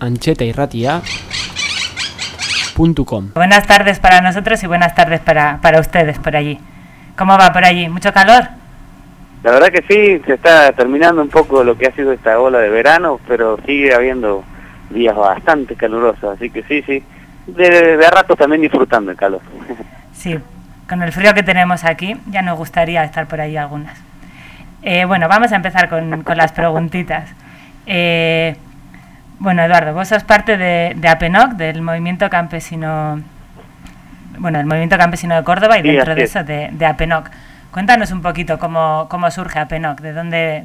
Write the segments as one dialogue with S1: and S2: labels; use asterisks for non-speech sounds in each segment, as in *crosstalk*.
S1: anchetairratia.com.
S2: Buenas tardes para nosotros y buenas tardes para, para ustedes por allí. ¿Cómo va por allí? ¿Mucho calor?
S3: La verdad que sí, se está terminando un poco lo que ha sido esta ola de verano, pero sigue habiendo días bastante calurosos, así que sí, sí, de, de a rato también disfrutando el calor. *laughs*
S2: Sí, con el frío que tenemos aquí ya nos gustaría estar por ahí algunas. Eh, bueno, vamos a empezar con, con las preguntitas. Eh, bueno, Eduardo, vos sos parte de, de APENOC, del movimiento campesino, bueno, del movimiento campesino de Córdoba y
S3: Sí,
S2: dentro de
S3: es.
S2: eso de, de APENOC. Cuéntanos un poquito cómo, cómo surge APENOC, de dónde,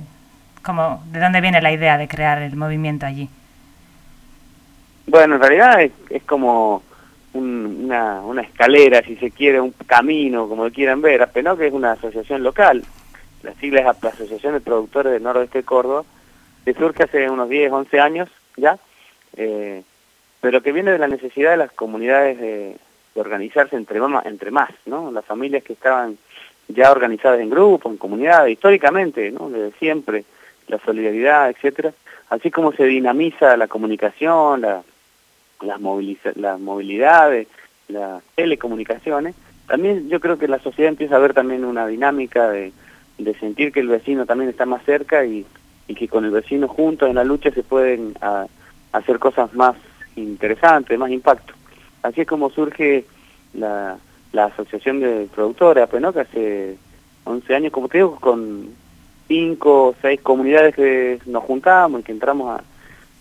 S2: cómo, de dónde viene la idea de crear el movimiento allí.
S3: Bueno, en realidad es, es como un- una, una escalera, si se quiere, un camino, como lo quieran ver. APENOC es una asociación local, la sigla es la Asociación de Productores del Noroeste de Córdoba, que surge hace unos 10, 11 años ya, eh, pero que viene de la necesidad de las comunidades de, organizarse entre, ma- entre más, ¿no? Las familias que estaban ya organizadas en grupos, en comunidades, históricamente, ¿no? Desde siempre, la solidaridad, etcétera, así como se dinamiza la comunicación, la, las, las movilidades, las telecomunicaciones, también yo creo que la sociedad empieza a ver también una dinámica de, de sentir que el vecino también está más cerca y, y que con el vecino juntos en la lucha se pueden a- hacer cosas más interesantes, más impacto. Así es como surge la, la Asociación de Productores, APENOC, hace 11 años, como te digo, con cinco o seis comunidades que nos juntamos y que entramos a,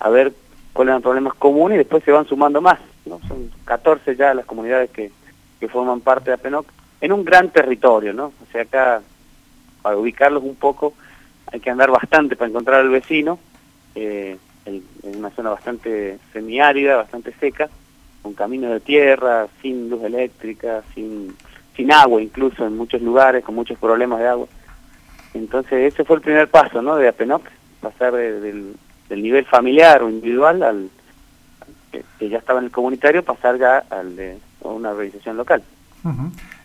S3: a ver cuáles eran problemas comunes y después se van sumando más, ¿no? Son 14 ya las comunidades que, que forman parte de APENOC en un gran territorio, ¿no? O sea, acá, para ubicarlos un poco, hay que andar bastante para encontrar al vecino, eh, en, en una zona bastante semiárida, bastante seca, con camino de tierra, sin luz eléctrica, sin, sin agua incluso en muchos lugares, con muchos problemas de agua. Entonces ese fue el primer paso, ¿no? De APENOC, pasar de- del, del nivel familiar o individual al que, que ya estaba en el comunitario, pasar ya al de a una organización local.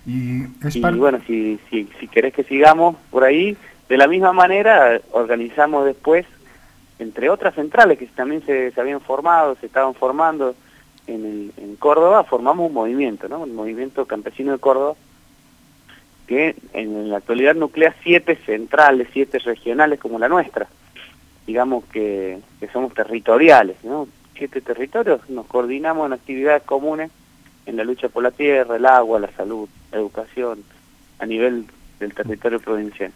S4: Y es
S3: Y bueno, si, si, si querés que sigamos por ahí, de la misma manera organizamos después, entre otras centrales que también se, habían formado, se estaban formando en, Córdoba, formamos un movimiento, ¿no? El movimiento campesino de Córdoba, que en la actualidad nuclea siete centrales, siete regionales como la nuestra. Digamos que, que somos territoriales. Siete territorios, nos coordinamos en actividades comunes en la lucha por la tierra, el agua, la salud, la educación, a nivel del territorio provincial.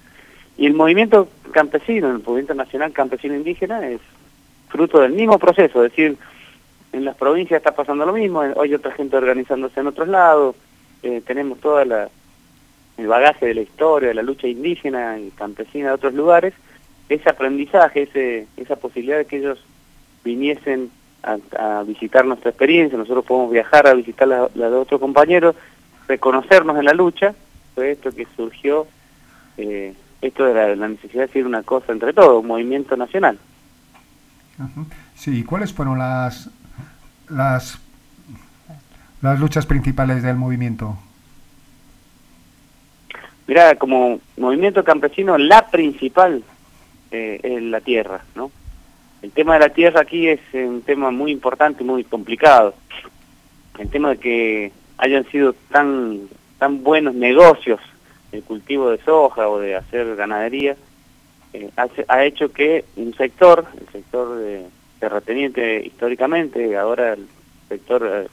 S3: Y el movimiento campesino, el movimiento nacional campesino indígena, es fruto del mismo proceso, es decir, en las provincias está pasando lo mismo, hay otra gente organizándose en otros lados, eh, tenemos toda el bagaje de la historia, de la lucha indígena y campesina de otros lugares, ese aprendizaje, ese, esa posibilidad de que ellos viniesen a, a visitar nuestra experiencia, nosotros podemos viajar a visitar la, la de otros compañeros, reconocernos en la lucha, fue esto que surgió, eh, esto de la, la necesidad de decir una cosa entre todos, un movimiento nacional.
S4: Sí, ¿y cuáles fueron las, las, las luchas principales del movimiento?
S3: Mira, como movimiento campesino, la principal eh, es la tierra, ¿no? El tema de la tierra aquí es un tema muy importante y muy complicado. El tema de que hayan sido tan, tan buenos negocios el cultivo de soja o de hacer ganadería, eh, hace- ha hecho que un sector, el sector de terrateniente históricamente, ahora el sector eh,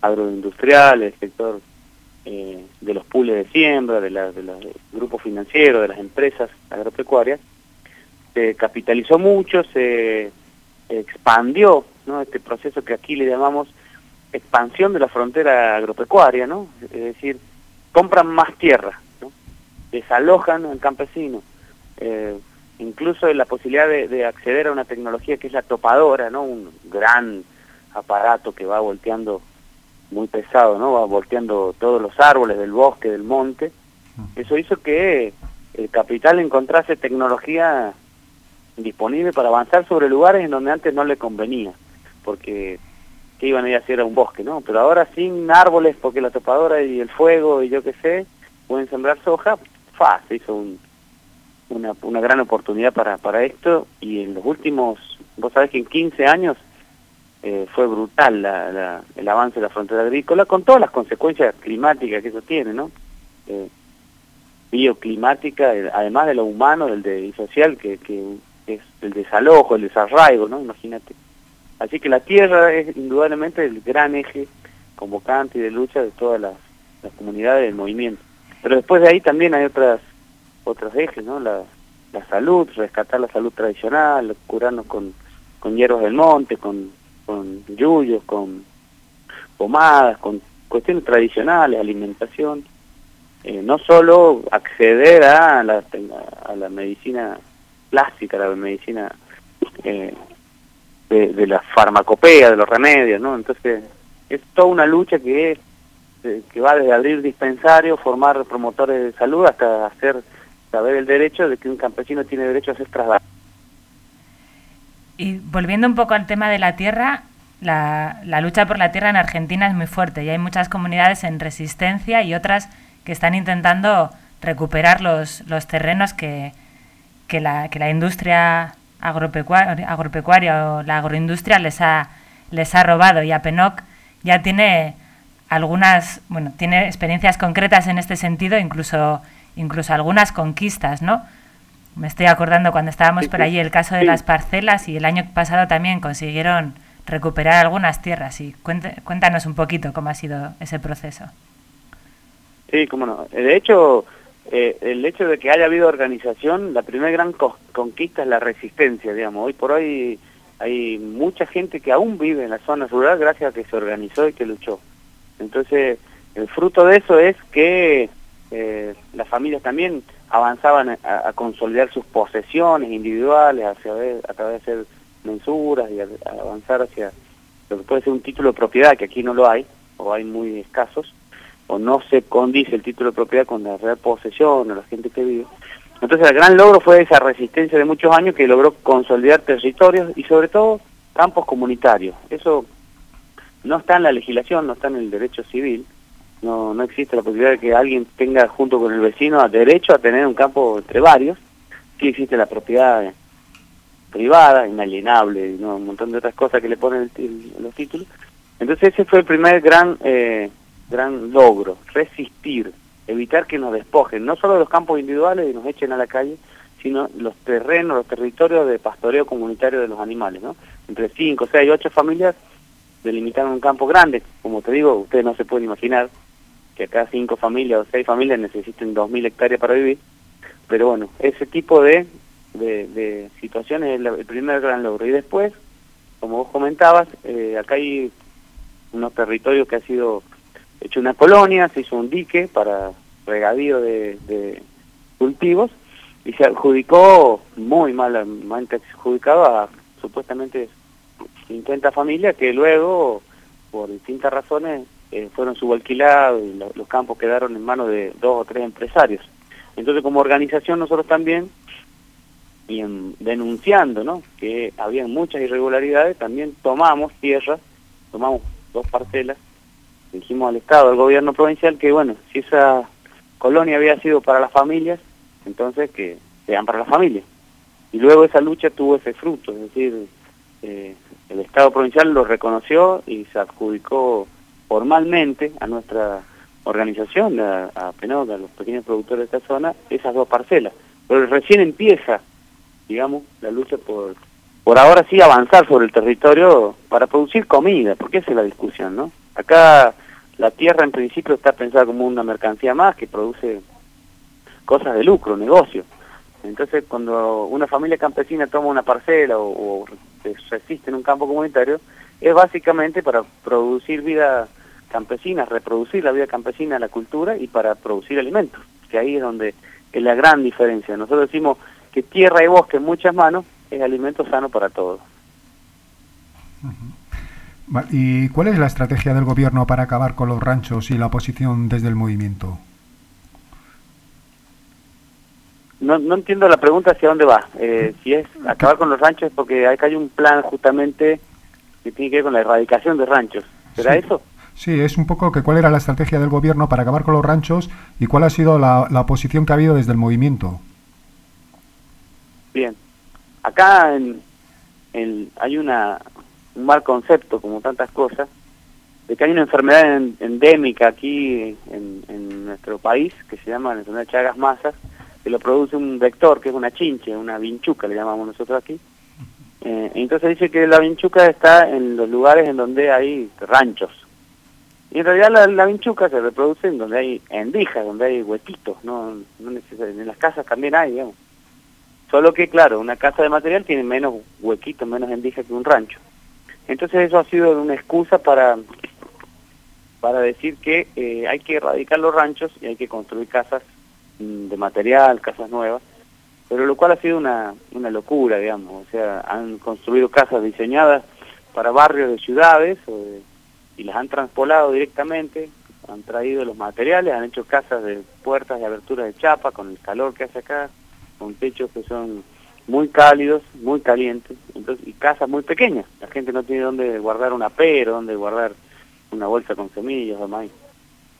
S3: agroindustrial, el sector eh, de los pools de siembra, de, la- de los grupos financieros, de las empresas agropecuarias, se capitalizó mucho, se expandió, ¿no? Este proceso que aquí le llamamos expansión de la frontera agropecuaria, ¿no? Es decir, compran más tierra. Desalojan al campesino, eh, incluso la posibilidad de, de acceder a una tecnología que es la topadora, ¿no? Un gran aparato que va volteando muy pesado, ¿no? Va volteando todos los árboles del bosque, del monte. Eso hizo que el capital encontrase tecnología disponible para avanzar sobre lugares en donde antes no le convenía, porque ¿qué iban a ir a hacer a un bosque, no? Pero ahora sin árboles, porque la topadora y el fuego y yo qué sé, pueden sembrar soja, fa, se hizo un, una, gran oportunidad para, esto y en los últimos, vos sabés que en 15 años eh, fue brutal el avance de la frontera agrícola, con todas las consecuencias climáticas que eso tiene, ¿no? Eh, bioclimática, además de lo humano, del de social, que, que es el desalojo, el desarraigo, ¿no? Imagínate. Así que la tierra es indudablemente el gran eje convocante y de lucha de todas las, comunidades del movimiento. Pero después de ahí también hay otras otros ejes, ¿no? La, la salud, rescatar la salud tradicional, curarnos con, con hierbas del monte, con, con yuyos, con pomadas, con cuestiones tradicionales, alimentación. Eh, no solo acceder a la, a la medicina plástica, la medicina eh, de, la farmacopea, de los remedios, ¿no? Entonces, es toda una lucha que, que va desde abrir dispensarios, formar promotores de salud, hasta hacer saber el derecho de que un campesino tiene derecho a ser trasladado.
S2: Y volviendo un poco al tema de la tierra, la, la, lucha por la tierra en Argentina es muy fuerte y hay muchas comunidades en resistencia y otras que están intentando recuperar los, los terrenos que, que, la, que la industria agropecuaria, agropecuaria o la agroindustria les ha, les ha robado y APENOC ya tiene algunas, bueno, tiene experiencias concretas en este sentido, incluso, incluso algunas conquistas, ¿no? Me estoy acordando cuando estábamos por allí el caso de las parcelas y el año pasado también consiguieron recuperar algunas tierras. Y cuéntanos un poquito cómo ha sido ese proceso.
S3: Sí, cómo no. De hecho, eh, el hecho de que haya habido organización, la primera gran conquista es la resistencia, digamos. Hoy por hoy hay mucha gente que aún vive en la zona rural gracias a que se organizó y que luchó. Entonces, el fruto de eso es que eh, las familias también avanzaban a, consolidar sus posesiones individuales hacia a través de hacer mensuras y a avanzar hacia lo que puede ser un título de propiedad, que aquí no lo hay, o hay muy escasos, o no se condice el título de propiedad con la real posesión o la gente que vive. Entonces el gran logro fue esa resistencia de muchos años que logró consolidar territorios y sobre todo campos comunitarios. Eso no está en la legislación, no está en el derecho civil, no, no existe la posibilidad de que alguien tenga junto con el vecino derecho a tener un campo entre varios, sí existe la propiedad privada, inalienable, ¿no? un montón de otras cosas que le ponen los títulos. Entonces ese fue el primer gran eh, gran logro, resistir, evitar que nos despojen, no solo los campos individuales y nos echen a la calle, sino los terrenos, los territorios de pastoreo comunitario de los animales, ¿no? Entre 5, 6, 8 familias delimitaron un campo grande, como te digo, ustedes no se pueden imaginar que acá cinco familias o seis familias necesiten 2.000 hectáreas para vivir, pero bueno, ese tipo de, de, situaciones es el primer gran logro. Y después, como vos comentabas, eh, acá hay unos territorios que ha sido hecho una colonia, se hizo un dique para regadío de, cultivos y se adjudicó muy malamente adjudicado a supuestamente 50 familias que luego, por distintas razones, eh, fueron subalquilados y los campos quedaron en manos de dos o tres empresarios. Entonces, como organización, nosotros también, y denunciando ¿no? que había muchas irregularidades, también tomamos tierras, tomamos dos parcelas dijimos al Estado, al gobierno provincial, que bueno, si esa colonia había sido para las familias, entonces que sean para las familias. Y luego esa lucha tuvo ese fruto, es decir, eh, el Estado provincial lo reconoció y se adjudicó formalmente a nuestra organización, a, a a los pequeños productores de esta zona, esas dos parcelas. Pero recién empieza, digamos, la lucha por, por ahora sí avanzar sobre el territorio para producir comida, porque esa es la discusión, ¿no? Acá la tierra en principio está pensada como una mercancía más que produce cosas de lucro, negocio. Entonces cuando una familia campesina toma una parcela o, resiste en un campo comunitario, es básicamente para producir vida campesina, reproducir la vida campesina, la cultura y para producir alimentos, que ahí es donde es la gran diferencia. Nosotros decimos que tierra y bosque en muchas manos es alimento sano para todos.
S4: ¿Y cuál es la estrategia del gobierno para acabar con los ranchos y la oposición desde el movimiento?
S3: No, no entiendo la pregunta hacia dónde va. Eh, si es acabar con los ranchos es porque hay, hay un plan justamente que tiene que ver con la erradicación de ranchos. ¿Será eso?
S4: Sí, es un poco que cuál era la estrategia del gobierno para acabar con los ranchos y cuál ha sido la, la oposición que ha habido desde el movimiento.
S3: Bien. Acá en, en, hay una un mal concepto como tantas cosas, de que hay una enfermedad endémica aquí en, en, nuestro país que se llama la enfermedad de Chagas Masas, que lo produce un vector que es una chinche, una vinchuca le llamamos nosotros aquí. Eh, entonces dice que la vinchuca está en los lugares en donde hay ranchos. Y en realidad la, la vinchuca se reproduce en donde hay endijas, donde hay huequitos, no, no en las casas también hay, digamos. Solo que, claro, una casa de material tiene menos huequitos, menos endijas que un rancho. Entonces eso ha sido una excusa para, para decir que eh, hay que erradicar los ranchos y hay que construir casas de material, casas nuevas, pero lo cual ha sido una, una locura, digamos, o sea, han construido casas diseñadas para barrios de ciudades y las han transpolado directamente, han traído los materiales, han hecho casas de puertas y aberturas de chapa con el calor que hace acá, con techos que son muy cálidos, muy calientes, entonces y casas muy pequeñas. La gente no tiene dónde guardar una pera, dónde guardar una bolsa con semillas o maíz.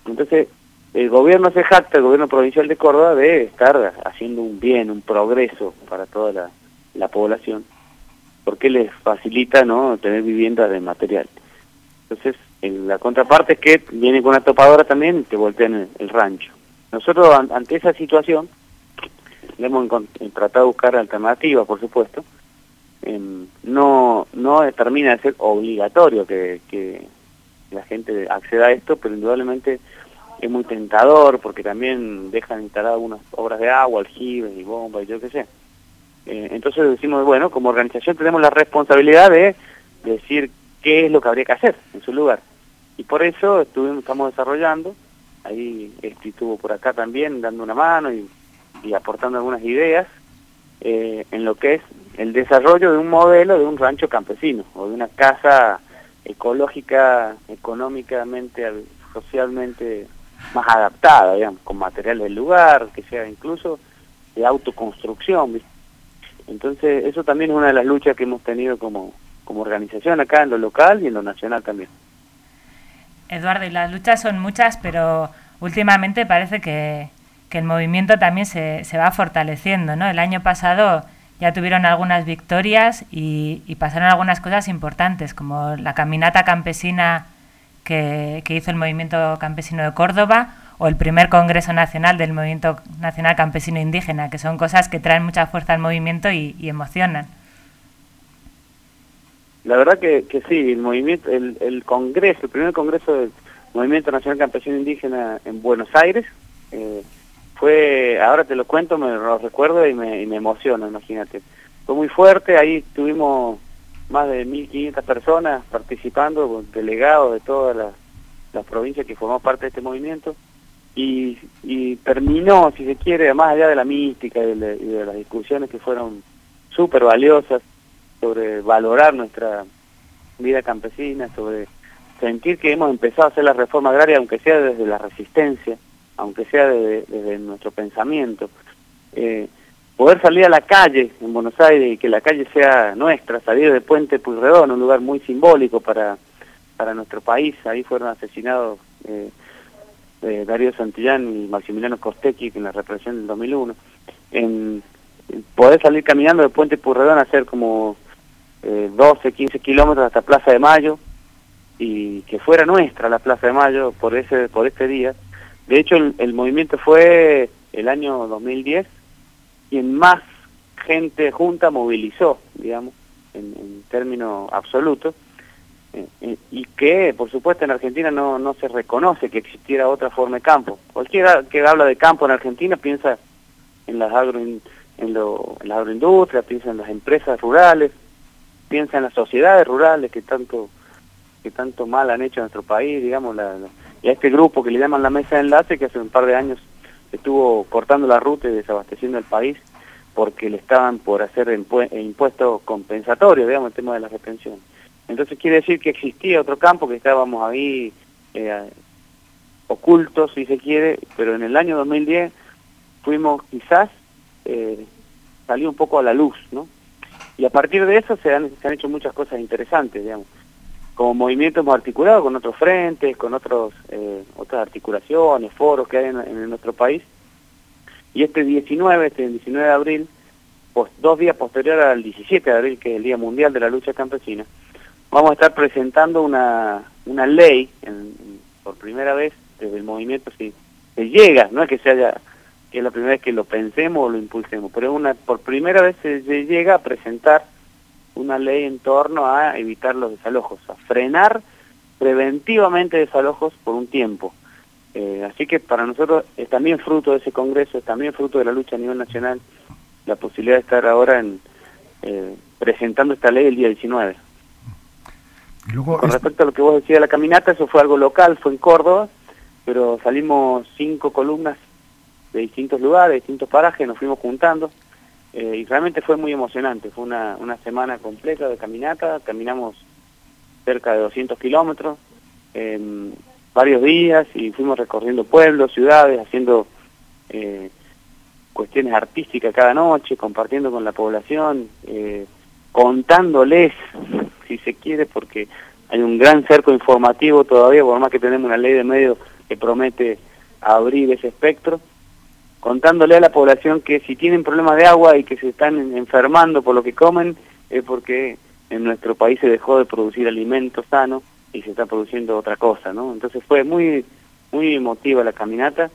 S3: Entonces, el gobierno se jacta, el gobierno provincial de Córdoba, de estar haciendo un bien, un progreso para toda la, la población, porque les facilita no tener vivienda de material. Entonces, la contraparte es que viene con una topadora también y te voltean el, rancho. Nosotros, ante esa situación, hemos tratado de buscar alternativas, por supuesto. no no termina de ser obligatorio que la gente acceda a esto, pero indudablemente es muy tentador porque también dejan instaladas algunas obras de agua, aljibes y bombas y yo qué sé. Eh, entonces decimos, bueno, como organización tenemos la responsabilidad de decir qué es lo que habría que hacer en su lugar. Y por eso estuvimos, estamos desarrollando, ahí este, estuvo por acá también dando una mano y, aportando algunas ideas eh, en lo que es el desarrollo de un modelo de un rancho campesino o de una casa ecológica, económicamente, socialmente más adaptada, digamos, con materiales del lugar, que sea incluso de autoconstrucción. Entonces, eso también es una de las luchas que hemos tenido como, como organización acá en lo local y en lo nacional también.
S2: Eduardo, y las luchas son muchas, pero últimamente parece que, que el movimiento también se, se va fortaleciendo, ¿no? El año pasado ya tuvieron algunas victorias y, pasaron algunas cosas importantes, como la caminata campesina que, hizo el Movimiento Campesino de Córdoba o el primer Congreso Nacional del Movimiento Nacional Campesino Indígena, que son cosas que traen mucha fuerza al movimiento y, emocionan.
S3: La verdad que, sí, el movimiento, el, el Congreso, el primer Congreso del Movimiento Nacional Campesino Indígena en Buenos Aires, eh, fue, ahora te lo cuento, me lo recuerdo y me, y me emociona, imagínate. Fue muy fuerte, ahí tuvimos más de 1.500 personas participando, delegados de todas las, provincias que formó parte de este movimiento, y, terminó, si se quiere, más allá de la mística y de, y de las discusiones que fueron súper valiosas sobre valorar nuestra vida campesina, sobre sentir que hemos empezado a hacer la reforma agraria, aunque sea desde la resistencia, aunque sea desde, nuestro pensamiento. Eh, poder salir a la calle en Buenos Aires y que la calle sea nuestra, salir de Puente Puyredón, un lugar muy simbólico para, para nuestro país, ahí fueron asesinados eh, eh Darío Santillán y Maximiliano Costecchi en la represión del 2001. En, poder salir caminando de Puente Puyredón a hacer como 12, eh, 15 kilómetros hasta Plaza de Mayo y que fuera nuestra la Plaza de Mayo por ese por este día de hecho, el, movimiento fue el año 2010 quien más gente junta movilizó, digamos, en, términos absolutos, eh, eh, y que, por supuesto, en Argentina no, no se reconoce que existiera otra forma de campo. Cualquiera que habla de campo en Argentina piensa en las, agro, en, lo, en la agroindustria, piensa en las empresas rurales, piensa en las sociedades rurales que tanto que tanto mal han hecho en nuestro país, digamos, la y a este grupo que le llaman la mesa de enlace, que hace un par de años estuvo cortando la ruta y desabasteciendo el país porque le estaban por hacer impuestos compensatorios, digamos, el tema de la retención. Entonces quiere decir que existía otro campo que estábamos ahí eh, ocultos, si se quiere, pero en el año 2010 fuimos quizás, eh, salió un poco a la luz, ¿no? Y a partir de eso se han, se han hecho muchas cosas interesantes, digamos como movimiento hemos articulado con otros frentes, con otros eh, otras articulaciones, foros que hay en, nuestro país. Y este 19, este 19 de abril, dos días posterior al 17 de abril, que es el Día Mundial de la Lucha Campesina, vamos a estar presentando una, una ley por primera vez desde el movimiento si se llega, no es que se haya que es la primera vez que lo pensemos o lo impulsemos, pero una por primera vez se, llega a presentar una ley en torno a evitar los desalojos, a frenar preventivamente desalojos por un tiempo. Eh, así que para nosotros es también fruto de ese congreso, es también fruto de la lucha a nivel nacional, la posibilidad de estar ahora en eh, presentando esta ley el día 19. Con respecto a lo que vos decías de la caminata, eso fue algo local, fue en Córdoba, pero salimos cinco columnas de distintos lugares, de distintos parajes, nos fuimos juntando eh, y realmente fue muy emocionante, fue una, una semana completa de caminata, caminamos cerca de 200 kilómetros, varios días y fuimos recorriendo pueblos, ciudades, haciendo eh, cuestiones artísticas cada noche, compartiendo con la población, eh, contándoles, si se quiere, porque hay un gran cerco informativo todavía, por más que tenemos una ley de medios que promete abrir ese espectro, contándole a la población que si tienen problemas de agua y que se están enfermando por lo que comen, es porque en nuestro país se dejó de producir alimentos sanos y se está produciendo otra cosa, ¿no? Entonces fue muy, muy emotiva la caminata,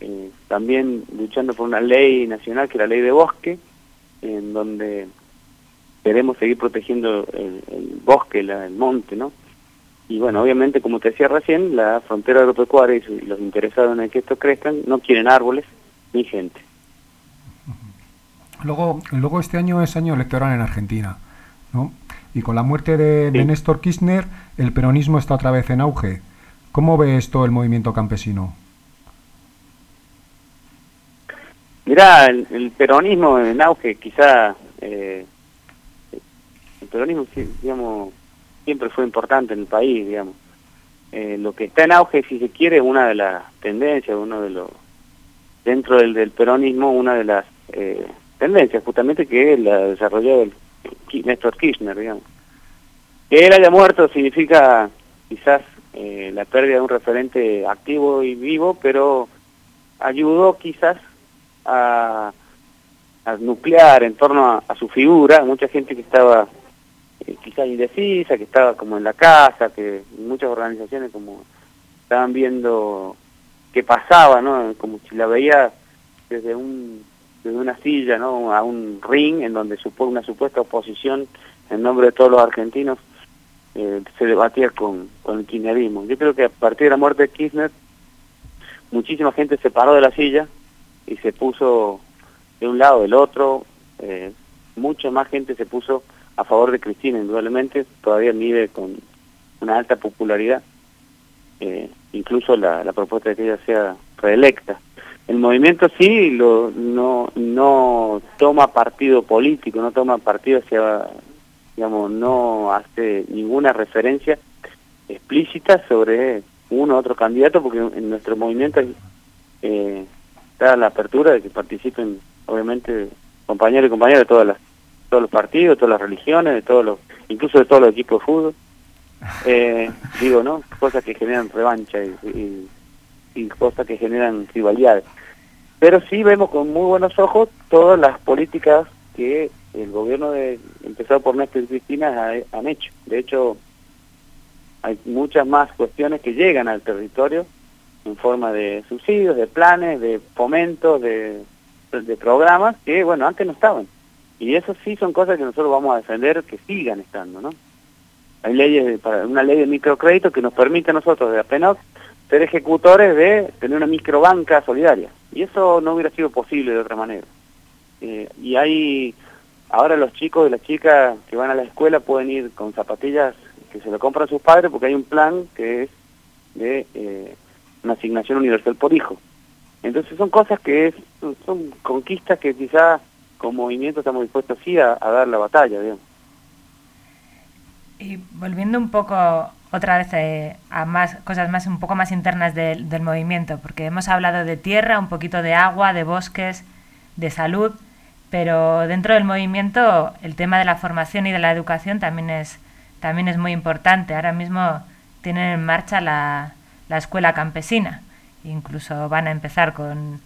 S3: eh, también luchando por una ley nacional que es la ley de bosque, en donde queremos seguir protegiendo el, bosque, el monte, ¿no? Y bueno, obviamente, como te decía recién, la frontera agropecuaria y los interesados en que esto crezcan no quieren árboles ni gente.
S4: Luego, luego este año es año electoral en Argentina, ¿no? Y con la muerte de, Néstor Kirchner, el peronismo está otra vez en auge. ¿Cómo ve esto el movimiento campesino?
S3: Mirá, el, peronismo en auge, quizá eh, el peronismo, digamos, siempre fue importante en el país, digamos. Eh, lo que está en auge, si se quiere, es una de las tendencias, uno de los dentro del, del peronismo, una de las eh, tendencias, justamente que la desarrolló el Néstor Kirchner, digamos. Que él haya muerto significa quizás eh, la pérdida de un referente activo y vivo, pero ayudó quizás a, nuclear en torno a, su figura mucha gente que estaba eh, quizás indecisa, que estaba como en la casa, que muchas organizaciones como estaban viendo qué pasaba, ¿no? Como si la veía desde un una silla, ¿no? A un ring en donde supone una supuesta oposición en nombre de todos los argentinos eh, se debatía con, con el kirchnerismo. Yo creo que a partir de la muerte de Kirchner muchísima gente se paró de la silla y se puso de un lado del otro, eh, mucha más gente se puso a favor de Cristina, indudablemente, todavía mide con una alta popularidad, eh, incluso la, la propuesta de que ella sea reelecta. El movimiento sí lo, no, no toma partido político, no toma partido hacia, digamos, no hace ninguna referencia explícita sobre uno u otro candidato, porque en nuestro movimiento eh, está la apertura de que participen, obviamente, compañeros y compañeras de todas las todos los partidos, todas las religiones, de todos los, incluso de todos los equipos de fútbol. Eh, digo, ¿no? Cosas que generan revancha y, cosas que generan rivalidades. Pero sí vemos con muy buenos ojos todas las políticas que el gobierno de empezado por Néstor y Cristina han hecho. De hecho, hay muchas más cuestiones que llegan al territorio en forma de subsidios, de planes, de fomentos, de, de programas que, bueno, antes no estaban. Y eso sí son cosas que nosotros vamos a defender que sigan estando, ¿no? Hay leyes, para una ley de microcrédito que nos permite a nosotros, de apenas, ser ejecutores de tener una microbanca solidaria. Y eso no hubiera sido posible de otra manera. Eh, y hay, ahora los chicos y las chicas que van a la escuela pueden ir con zapatillas que se lo compran sus padres porque hay un plan que es de eh, una asignación universal por hijo. Entonces son cosas que es, son conquistas que quizás como movimiento estamos dispuestos sí a, dar la batalla, digamos.
S2: Y volviendo un poco otra vez eh, a más cosas más un poco más internas del movimiento, porque hemos hablado de tierra, un poquito de agua, de bosques, de salud, pero dentro del movimiento el tema de la formación y de la educación también es también es muy importante. Ahora mismo tienen en marcha la, la escuela campesina, incluso van a empezar con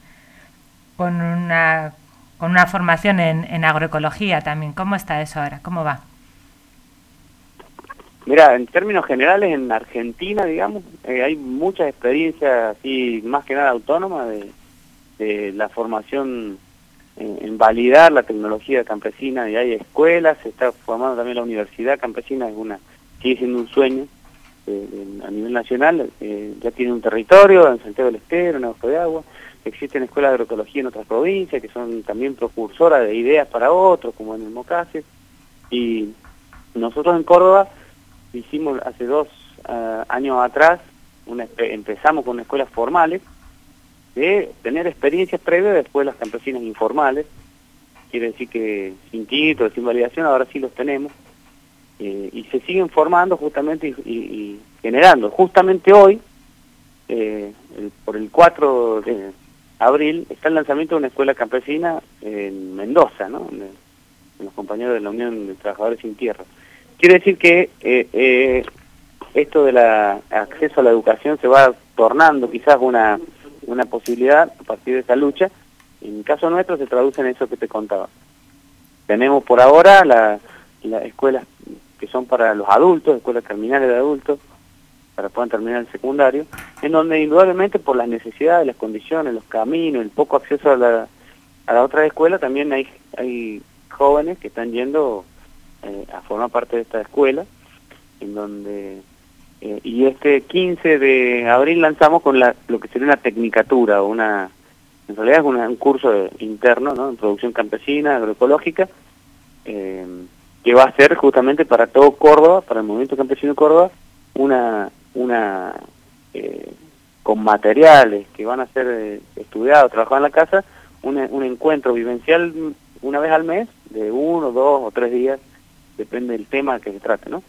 S2: con una con una formación en, en agroecología también. ¿Cómo está eso ahora? ¿Cómo va?
S3: Mira, en términos generales, en Argentina, digamos, eh, hay muchas experiencias, así, más que nada autónomas, de, la formación en, validar la tecnología campesina, y hay escuelas, se está formando también la universidad campesina, es una, sigue siendo un sueño eh, a nivel nacional, eh, ya tiene un territorio en Santiago del Estero, en Ojo de Agua, existen escuelas de agroecología en otras provincias que son también propulsoras de ideas para otros, como en el Mocase, y nosotros en Córdoba hicimos hace dos eh, años atrás, empezamos con escuelas formales, de tener experiencias previas de escuelas campesinas informales, quiere decir que sin título, sin validación, ahora sí los tenemos, eh, y se siguen formando justamente y, generando. Justamente hoy, eh, por el 4 de abril, está el lanzamiento de una escuela campesina en Mendoza, ¿no? los compañeros de la Unión de Trabajadores Sin Tierra. Quiere decir que eh, eh, esto del acceso a la educación se va tornando quizás una, una posibilidad a partir de esta lucha. En el caso nuestro se traduce en eso que te contaba. Tenemos por ahora las escuelas que son para los adultos, escuelas terminales de adultos, para que puedan terminar el secundario, en donde indudablemente por las necesidades, las condiciones, los caminos, el poco acceso a la, a la otra escuela, también hay, hay jóvenes que están yendo eh, a formar parte de esta escuela, en donde eh, y este 15 de abril lanzamos con la, lo que sería una tecnicatura, una en realidad es un curso interno ¿no? en producción campesina, agroecológica, eh, que va a ser justamente para todo Córdoba, para el movimiento campesino de Córdoba, una, una con materiales que van a ser estudiados, trabajados en la casa, un, un encuentro vivencial una vez al mes, de uno, dos o tres días, depende del tema que se trate, ¿no?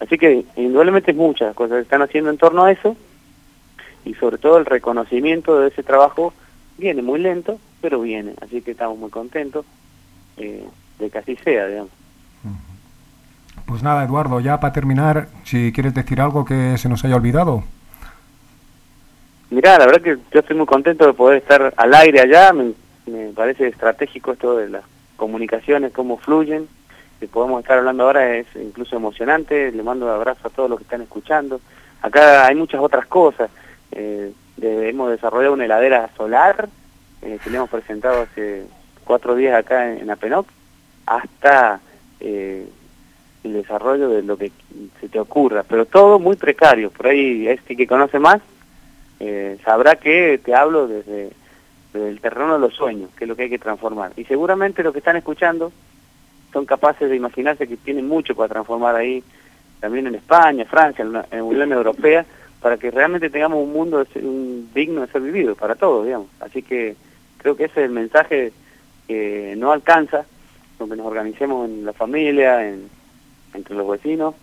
S3: Así que indudablemente muchas cosas están haciendo en torno a eso y sobre todo el reconocimiento de ese trabajo viene muy lento, pero viene, así que estamos muy contentos eh, de que así sea, digamos.
S4: Pues nada, Eduardo, ya para terminar, si quieres decir algo que se nos haya olvidado.
S3: Mirá, la verdad que yo estoy muy contento de poder estar al aire allá, me, me parece estratégico esto de las comunicaciones, cómo fluyen, que podemos estar hablando ahora es incluso emocionante, le mando un abrazo a todos los que están escuchando. Acá hay muchas otras cosas, eh, hemos desarrollado una heladera solar eh, que le hemos presentado hace cuatro días acá en, Apenoc, hasta eh, el desarrollo de lo que se te ocurra, pero todo muy precario, por ahí este que conoce más eh, sabrá que te hablo desde del terreno de los sueños, que es lo que hay que transformar. Y seguramente los que están escuchando son capaces de imaginarse que tienen mucho para transformar ahí, también en España, Francia, en la, Unión Europea, para que realmente tengamos un mundo digno de ser vivido para todos, digamos. Así que creo que ese es el mensaje que no alcanza, donde nos organicemos en la familia, en, entre los vecinos.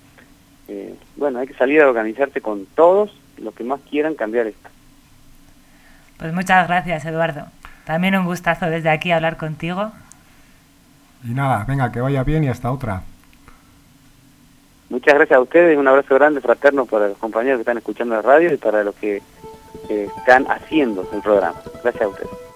S3: Eh, bueno, hay que salir a organizarse con todos los que más quieran cambiar esto.
S2: Pues muchas gracias, Eduardo. También un gustazo desde aquí hablar contigo.
S4: Y nada, venga, que vaya bien y hasta otra.
S3: Muchas gracias a ustedes, un abrazo grande, fraterno para los compañeros que están escuchando la radio y para los que están haciendo el programa. Gracias a ustedes.